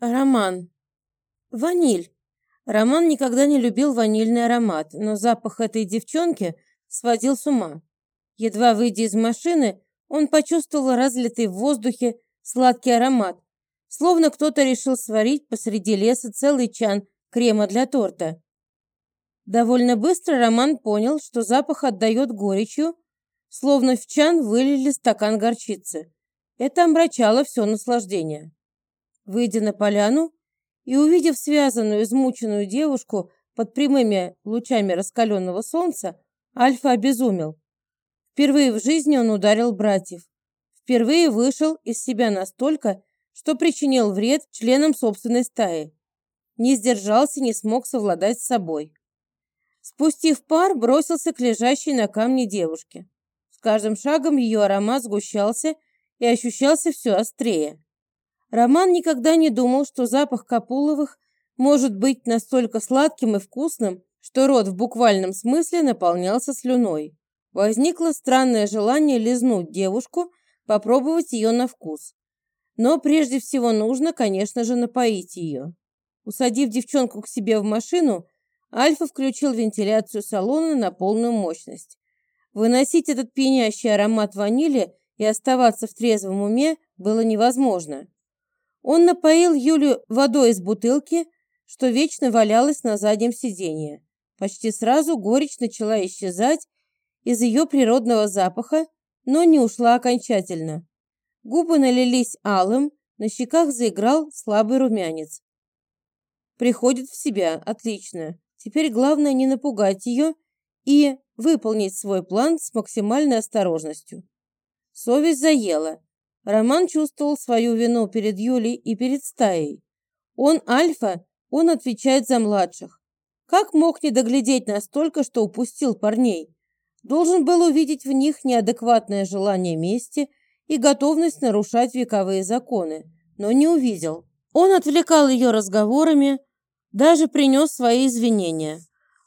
Роман. Ваниль. Роман никогда не любил ванильный аромат, но запах этой девчонки сводил с ума. Едва выйдя из машины, он почувствовал разлитый в воздухе сладкий аромат, словно кто-то решил сварить посреди леса целый чан крема для торта. Довольно быстро Роман понял, что запах отдает горечью, словно в чан вылили стакан горчицы. Это омрачало все наслаждение. Выйдя на поляну и увидев связанную, измученную девушку под прямыми лучами раскаленного солнца, Альфа обезумел. Впервые в жизни он ударил братьев. Впервые вышел из себя настолько, что причинил вред членам собственной стаи. Не сдержался, не смог совладать с собой. Спустив пар, бросился к лежащей на камне девушке. С каждым шагом ее аромат сгущался и ощущался все острее. Роман никогда не думал, что запах Капуловых может быть настолько сладким и вкусным, что рот в буквальном смысле наполнялся слюной. Возникло странное желание лизнуть девушку, попробовать ее на вкус. Но прежде всего нужно, конечно же, напоить ее. Усадив девчонку к себе в машину, Альфа включил вентиляцию салона на полную мощность. Выносить этот пьянящий аромат ванили и оставаться в трезвом уме было невозможно. Он напоил Юлю водой из бутылки, что вечно валялась на заднем сиденье. Почти сразу горечь начала исчезать из ее природного запаха, но не ушла окончательно. Губы налились алым, на щеках заиграл слабый румянец. Приходит в себя, отлично. Теперь главное не напугать ее и выполнить свой план с максимальной осторожностью. Совесть заела. Роман чувствовал свою вину перед Юлей и перед стаей. Он альфа, он отвечает за младших. Как мог не доглядеть настолько, что упустил парней? Должен был увидеть в них неадекватное желание мести и готовность нарушать вековые законы, но не увидел. Он отвлекал ее разговорами, даже принес свои извинения.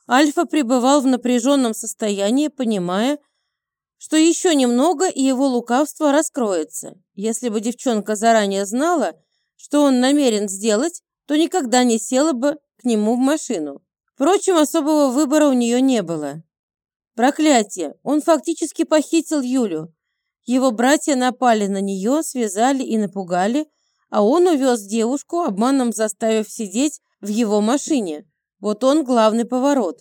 Альфа пребывал в напряженном состоянии, понимая, что еще немного, и его лукавство раскроется. Если бы девчонка заранее знала, что он намерен сделать, то никогда не села бы к нему в машину. Впрочем, особого выбора у нее не было. Проклятие! Он фактически похитил Юлю. Его братья напали на нее, связали и напугали, а он увез девушку, обманом заставив сидеть в его машине. Вот он главный поворот.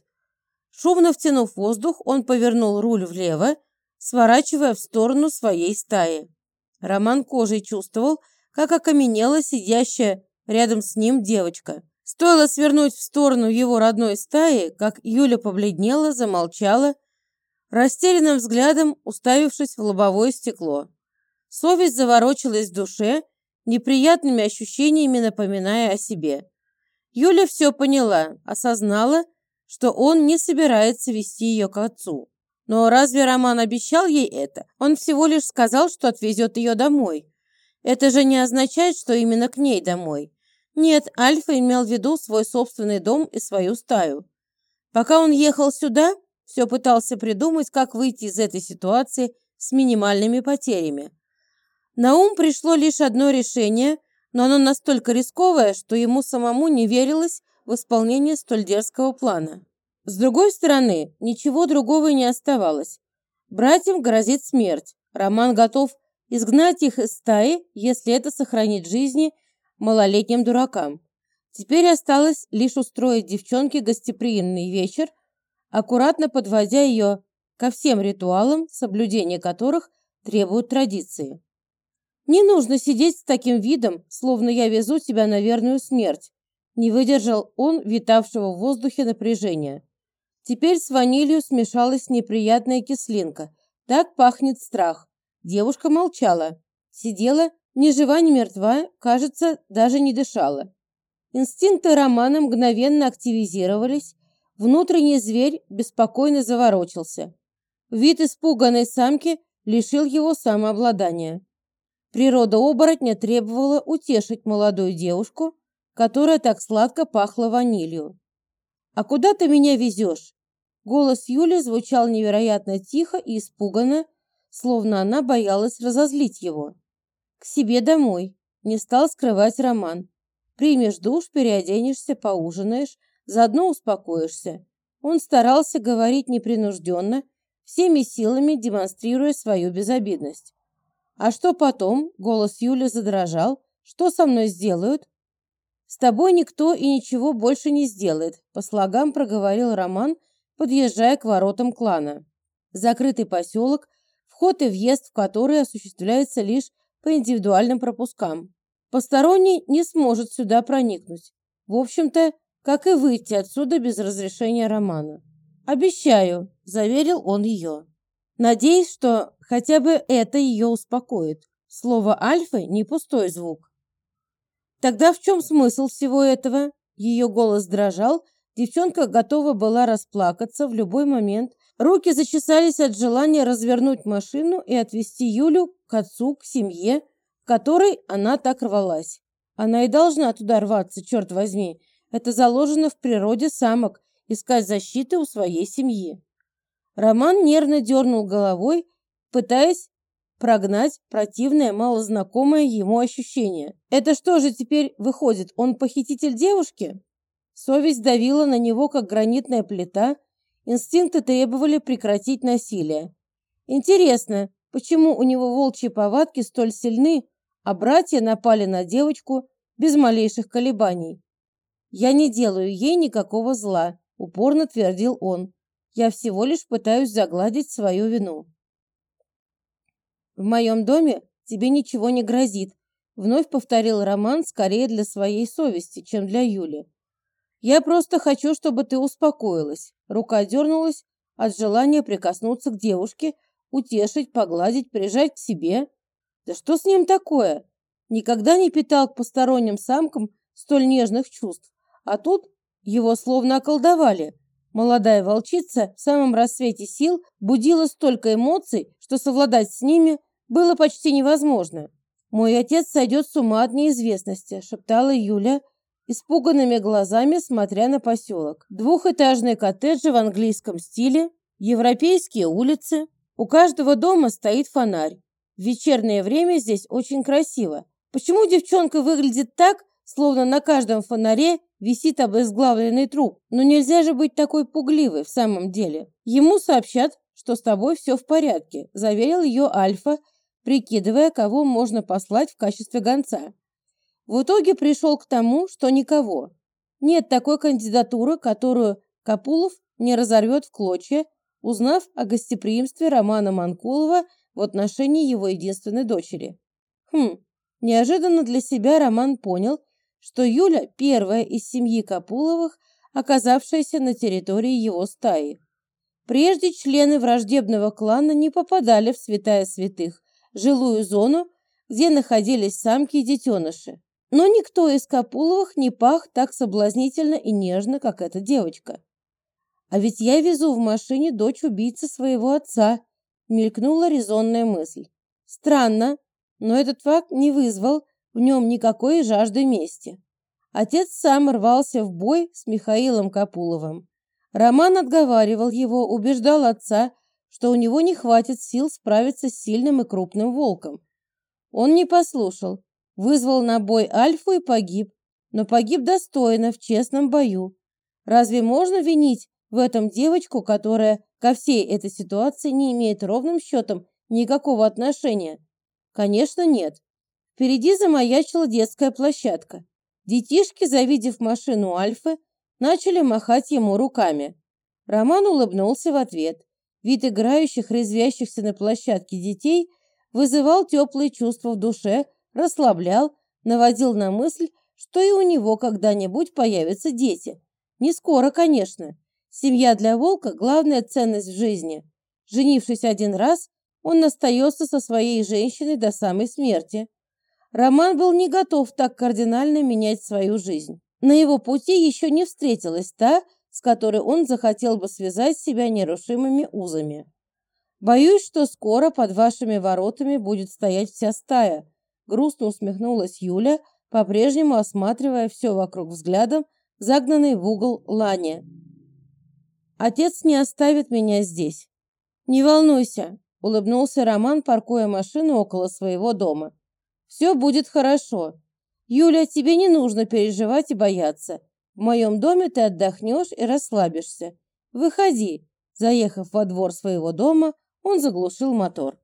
Шумно втянув воздух, он повернул руль влево сворачивая в сторону своей стаи. Роман кожей чувствовал, как окаменела сидящая рядом с ним девочка. Стоило свернуть в сторону его родной стаи, как Юля побледнела, замолчала, растерянным взглядом уставившись в лобовое стекло. Совесть заворочилась в душе, неприятными ощущениями напоминая о себе. Юля все поняла, осознала, что он не собирается вести ее к отцу. Но разве Роман обещал ей это? Он всего лишь сказал, что отвезет ее домой. Это же не означает, что именно к ней домой. Нет, Альфа имел в виду свой собственный дом и свою стаю. Пока он ехал сюда, все пытался придумать, как выйти из этой ситуации с минимальными потерями. На ум пришло лишь одно решение, но оно настолько рисковое, что ему самому не верилось в исполнение столь дерзкого плана. С другой стороны, ничего другого не оставалось. Братьям грозит смерть. Роман готов изгнать их из стаи, если это сохранит жизни малолетним дуракам. Теперь осталось лишь устроить девчонке гостеприимный вечер, аккуратно подводя ее ко всем ритуалам, соблюдение которых требуют традиции. Не нужно сидеть с таким видом, словно я везу тебя на верную смерть. Не выдержал он витавшего в воздухе напряжения. Теперь с ванилью смешалась неприятная кислинка. Так пахнет страх. Девушка молчала. Сидела, ни жива, ни мертва, кажется, даже не дышала. Инстинкты Романа мгновенно активизировались. Внутренний зверь беспокойно заворочился. Вид испуганной самки лишил его самообладания. Природа оборотня требовала утешить молодую девушку, которая так сладко пахла ванилью. «А куда ты меня везешь?» Голос Юли звучал невероятно тихо и испуганно, словно она боялась разозлить его. К себе домой, не стал скрывать Роман. Примешь душ, переоденешься, поужинаешь, заодно успокоишься. Он старался говорить непринужденно, всеми силами демонстрируя свою безобидность. «А что потом?» — голос Юли задрожал. «Что со мной сделают?» «С тобой никто и ничего больше не сделает», — по слогам проговорил Роман, подъезжая к воротам клана. Закрытый поселок, вход и въезд в который осуществляется лишь по индивидуальным пропускам. Посторонний не сможет сюда проникнуть. В общем-то, как и выйти отсюда без разрешения Романа. «Обещаю», – заверил он ее. Надеюсь, что хотя бы это ее успокоит. Слово «альфа» не пустой звук. Тогда в чем смысл всего этого? Ее голос дрожал, девчонка готова была расплакаться в любой момент. Руки зачесались от желания развернуть машину и отвезти Юлю к отцу, к семье, которой она так рвалась. Она и должна туда рваться, черт возьми. Это заложено в природе самок – искать защиты у своей семьи. Роман нервно дернул головой, пытаясь прогнать противное, малознакомое ему ощущение. Это что же теперь выходит, он похититель девушки? Совесть давила на него, как гранитная плита, инстинкты требовали прекратить насилие. Интересно, почему у него волчьи повадки столь сильны, а братья напали на девочку без малейших колебаний. «Я не делаю ей никакого зла», – упорно твердил он. «Я всего лишь пытаюсь загладить свою вину». «В моем доме тебе ничего не грозит», – вновь повторил Роман скорее для своей совести, чем для Юли. «Я просто хочу, чтобы ты успокоилась». Рука дернулась от желания прикоснуться к девушке, утешить, погладить, прижать к себе. Да что с ним такое? Никогда не питал к посторонним самкам столь нежных чувств. А тут его словно околдовали. Молодая волчица в самом рассвете сил будила столько эмоций, что совладать с ними было почти невозможно. «Мой отец сойдет с ума от неизвестности», – шептала Юля, испуганными глазами смотря на поселок. Двухэтажные коттеджи в английском стиле, европейские улицы. У каждого дома стоит фонарь. В вечернее время здесь очень красиво. Почему девчонка выглядит так, словно на каждом фонаре висит обезглавленный труп? Но нельзя же быть такой пугливой в самом деле. Ему сообщат, что с тобой все в порядке, заверил ее Альфа, прикидывая, кого можно послать в качестве гонца. В итоге пришел к тому, что никого. Нет такой кандидатуры, которую Капулов не разорвет в клочья, узнав о гостеприимстве Романа Манкулова в отношении его единственной дочери. Хм, неожиданно для себя Роман понял, что Юля первая из семьи Капуловых, оказавшаяся на территории его стаи. Прежде члены враждебного клана не попадали в святая святых, жилую зону, где находились самки и детеныши. Но никто из Капуловых не пах так соблазнительно и нежно, как эта девочка. А ведь я везу в машине дочь убийцы своего отца, мелькнула резонная мысль. Странно, но этот факт не вызвал в нем никакой жажды мести. Отец сам рвался в бой с Михаилом Капуловым. Роман отговаривал его, убеждал отца, что у него не хватит сил справиться с сильным и крупным волком. Он не послушал, вызвал на бой Альфу и погиб, но погиб достойно, в честном бою. Разве можно винить в этом девочку, которая ко всей этой ситуации не имеет ровным счетом никакого отношения? Конечно, нет. Впереди замаячила детская площадка. Детишки, завидев машину Альфы, начали махать ему руками. Роман улыбнулся в ответ. Вид играющих, резвящихся на площадке детей вызывал теплые чувства в душе, расслаблял, наводил на мысль, что и у него когда-нибудь появятся дети. Не скоро, конечно. Семья для волка – главная ценность в жизни. Женившись один раз, он остается со своей женщиной до самой смерти. Роман был не готов так кардинально менять свою жизнь. На его пути еще не встретилась та, с которой он захотел бы связать себя нерушимыми узами. Боюсь, что скоро под вашими воротами будет стоять вся стая. Грустно усмехнулась Юля, по-прежнему осматривая все вокруг взглядом, загнанный в угол Лани. Отец не оставит меня здесь. Не волнуйся, улыбнулся Роман, паркуя машину около своего дома. Все будет хорошо. Юля, тебе не нужно переживать и бояться. В моем доме ты отдохнешь и расслабишься. Выходи. Заехав во двор своего дома, он заглушил мотор.